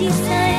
she said.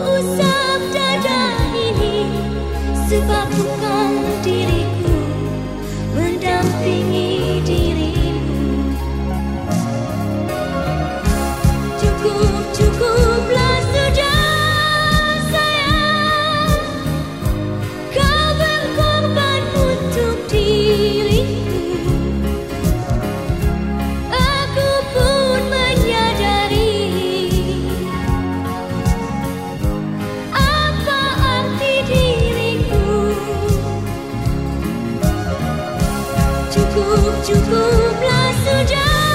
usap dada ini sebab cukuplah sudah